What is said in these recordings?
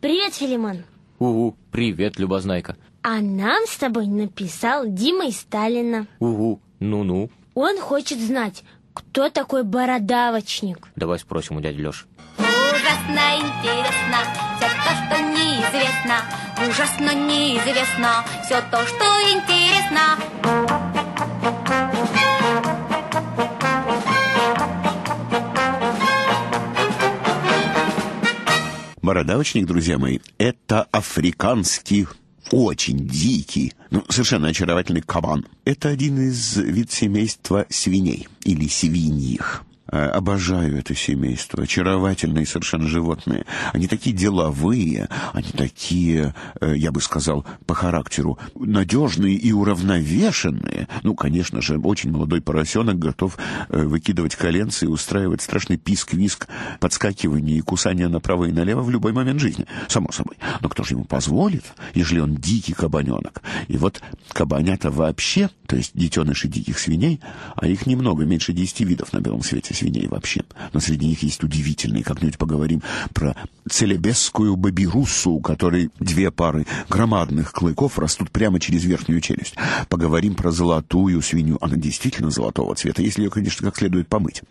Привет, Филимон. Угу, привет, Любознайка. А нам с тобой написал Дима из Сталина. Угу, ну-ну. Он хочет знать, кто такой бородавочник. Давай спросим у дяди Лёши. Ужасно интересно все то, что неизвестно. Ужасно неизвестно все то, что интересно. Бородавочник, друзья мои, это африканский очень дикий, ну, совершенно очаровательный кабан. Это один из вид семейства свиней или свиньих. Э, обожаю это семейство. Очаровательные совершенно животные. Они такие деловые, они такие, э, я бы сказал, по характеру надежные и уравновешенные. Ну, конечно же, очень молодой поросенок готов э, выкидывать коленцы и устраивать страшный писк-виск, подскакивание и кусание направо и налево в любой момент жизни. Само собой. Но кто же ему позволит, если он дикий кабаненок? И вот кабанята вообще, то есть детеныши диких свиней, а их немного, меньше десяти видов на белом свете свиней вообще. Но среди них есть удивительные. Как-нибудь поговорим про целебесскую бабируссу, у которой две пары громадных клыков растут прямо через верхнюю челюсть. Поговорим про золотую свинью. Она действительно золотого цвета, если ее, конечно, как следует помыть.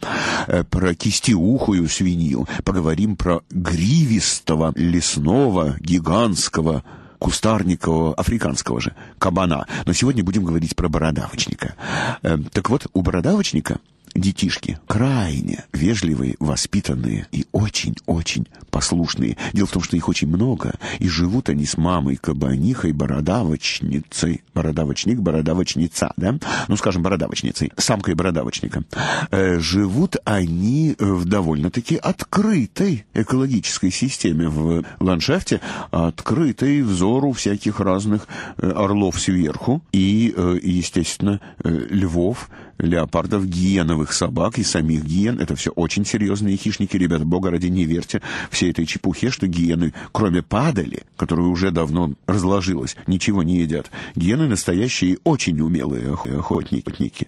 Э, про кистеухую свинью. Поговорим про гривистого, лесного, гигантского кустарникового, африканского же, кабана. Но сегодня будем говорить про бородавочника. Э, так вот, у бородавочника детишки крайне вежливые, воспитанные и очень-очень послушные. Дело в том, что их очень много, и живут они с мамой кабанихой, бородавочницей. Бородавочник, бородавочница, да? Ну, скажем, бородавочницей, самкой бородавочника. Э, живут они в довольно-таки открытой экологической системе в ландшафте, открытой взору всяких разных э, орлов сверху и, э, естественно, э, львов, леопардов, гиеновых собак и самих гиен. Это все очень серьезные хищники. Ребята, бога ради, не верьте всей этой чепухе, что гиены, кроме падали, которая уже давно разложилась, ничего не едят. Гиены настоящие, очень умелые охотники.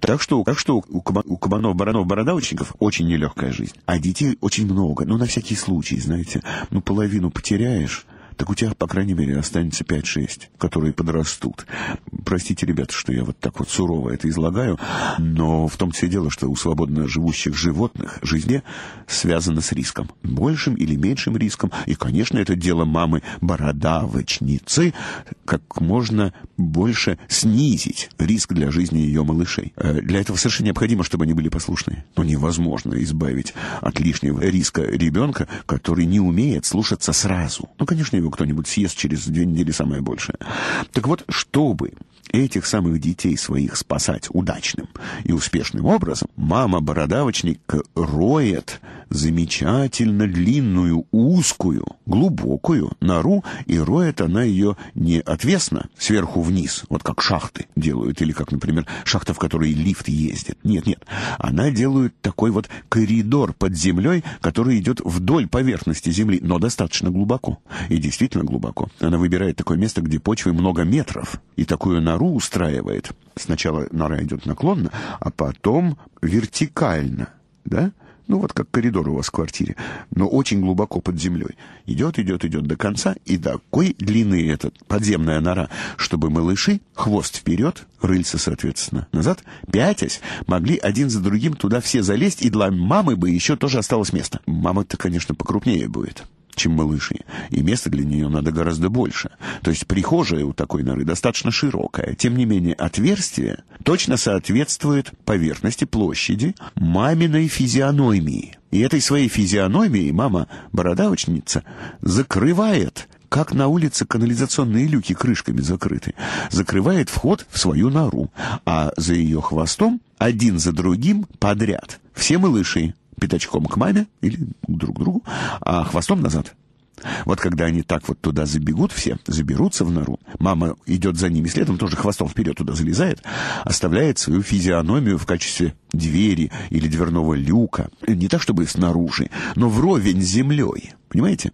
Так что, так что у, у кабанов, баранов, бородавочников очень нелегкая жизнь. А детей очень много. Ну, на всякий случай, знаете. Ну, половину потеряешь, так у тебя, по крайней мере, останется 5-6, которые подрастут. Простите, ребята, что я вот так вот сурово это излагаю, но в том-то и дело, что у свободно живущих животных жизнь связана с риском. Большим или меньшим риском. И, конечно, это дело мамы бородавочницы, как можно больше снизить риск для жизни ее малышей. Э, для этого совершенно необходимо, чтобы они были послушны. Но невозможно избавить от лишнего риска ребенка, который не умеет слушаться сразу. Ну, конечно, его кто-нибудь съест через две недели самое большее. Так вот, чтобы этих самых детей своих спасать удачным и успешным образом, мама-бородавочник роет замечательно длинную, узкую, глубокую нору, и роет она ее не отвесно, сверху вниз, вот как шахты делают, или как, например, шахта, в которой лифт ездит. Нет, нет. Она делает такой вот коридор под землей, который идет вдоль поверхности земли, но достаточно глубоко. И действительно глубоко. Она выбирает такое место, где почвы много метров, и такую нору устраивает. Сначала нора идет наклонно, а потом вертикально, да? Ну, вот как коридор у вас в квартире, но очень глубоко под землей. Идет, идет, идет до конца, и такой длины эта подземная нора, чтобы малыши, хвост вперед, рыльца, соответственно, назад, пятясь, могли один за другим туда все залезть, и для мамы бы еще тоже осталось место. Мама-то, конечно, покрупнее будет чем малыши, и места для нее надо гораздо больше. То есть прихожая у такой норы достаточно широкая. Тем не менее, отверстие точно соответствует поверхности площади маминой физиономии. И этой своей физиономией мама-бородавочница закрывает как на улице канализационные люки крышками закрыты, закрывает вход в свою нору, а за ее хвостом один за другим подряд все малыши, пятачком к маме или друг к другу, а хвостом назад. Вот когда они так вот туда забегут все, заберутся в нору, мама идет за ними следом, тоже хвостом вперед туда залезает, оставляет свою физиономию в качестве двери или дверного люка. Не так, чтобы снаружи, но вровень с землей. Понимаете?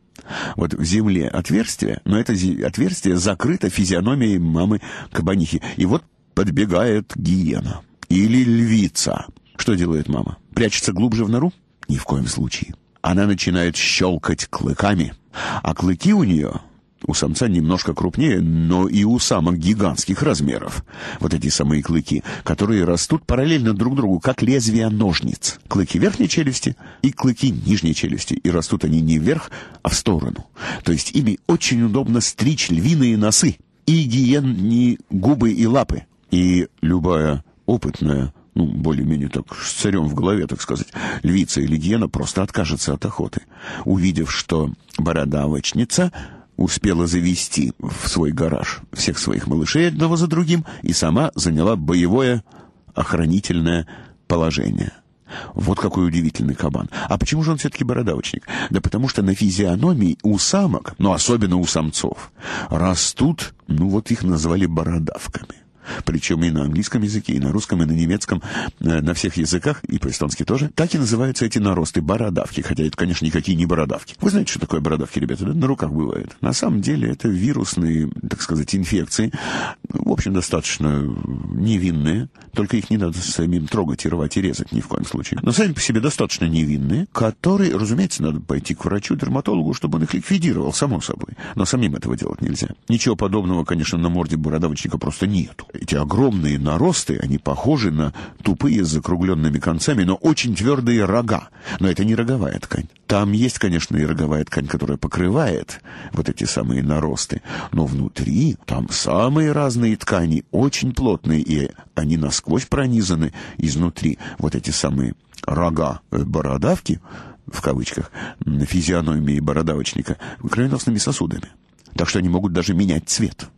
Вот в земле отверстие, но это отверстие закрыто физиономией мамы кабанихи. И вот подбегает гиена или львица. Что делает мама? Прячется глубже в нору? Ни в коем случае. Она начинает щелкать клыками, А клыки у нее у самца немножко крупнее, но и у самок гигантских размеров. Вот эти самые клыки, которые растут параллельно друг другу, как лезвия ножниц. Клыки верхней челюсти и клыки нижней челюсти. И растут они не вверх, а в сторону. То есть ими очень удобно стричь львиные носы и гиенни губы и лапы. И любая опытная ну, более-менее так, с царем в голове, так сказать, львица или гиена просто откажется от охоты, увидев, что бородавочница успела завести в свой гараж всех своих малышей одного за другим и сама заняла боевое охранительное положение. Вот какой удивительный кабан. А почему же он все-таки бородавочник? Да потому что на физиономии у самок, но особенно у самцов, растут, ну вот их назвали бородавками. Причем и на английском языке, и на русском, и на немецком, э, на всех языках, и по-эстонски тоже. Так и называются эти наросты бородавки, хотя это, конечно, никакие не бородавки. Вы знаете, что такое бородавки, ребята? Да? На руках бывает. На самом деле это вирусные, так сказать, инфекции. В общем, достаточно невинные, только их не надо самим трогать и рвать и резать ни в коем случае. Но сами по себе достаточно невинные, которые, разумеется, надо пойти к врачу, дерматологу, чтобы он их ликвидировал, само собой. Но самим этого делать нельзя. Ничего подобного, конечно, на морде бородавочника просто нету эти огромные наросты, они похожи на тупые с закругленными концами, но очень твердые рога. Но это не роговая ткань. Там есть, конечно, и роговая ткань, которая покрывает вот эти самые наросты. Но внутри там самые разные ткани, очень плотные, и они насквозь пронизаны изнутри. Вот эти самые рога э, бородавки, в кавычках, физиономии бородавочника, кровеносными сосудами. Так что они могут даже менять цвет.